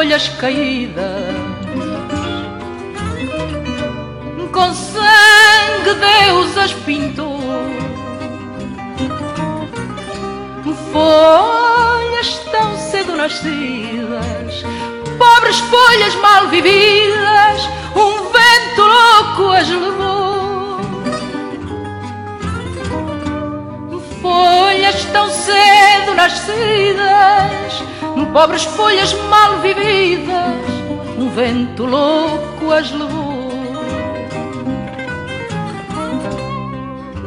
folhas caídas. Com sangue Deus as pintou. Folhas tão cedo nascidas pobres folhas mal vividas um vento louco as levou folhas tão cedo nascidas pobres folhas mal vividas, um vento louco as levou.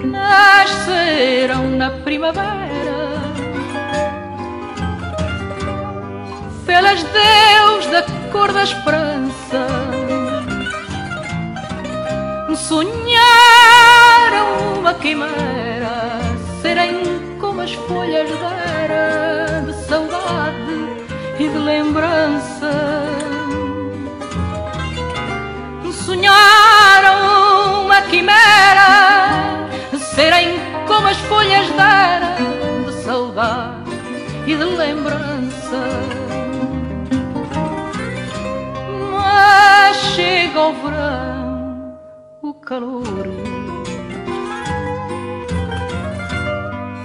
Nasceram na primavera, felas Deus da cor da esperança, sonharam uma quimera, serem como as folhas da era de saudade e de lembrança. Sonharam uma quimera, serem como as folhas da era de saudade e de lembrança. O calor.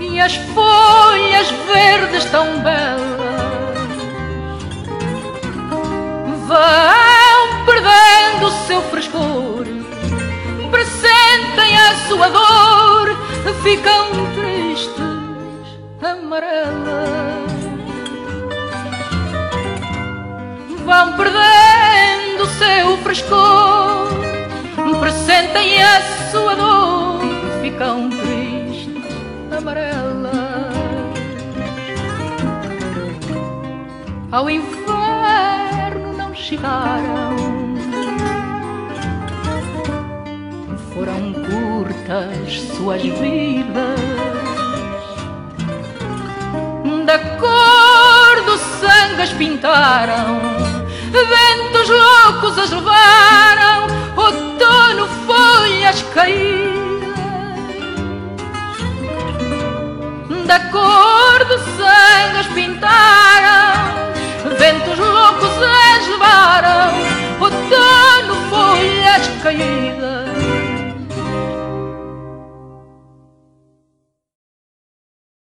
E as folhas verdes tão belas vão perdendo o seu frescor, pressentem a sua dor, ficam tristes, amarelas. Vão perdendo o seu frescor, pressentem a sua dor, ficam tristes, amarelas. Ao inferno chegaram. Foram curtas suas vidas, da cor do sangue as pintaram, ventos loucos as levaram, da cor do sangue as pintaram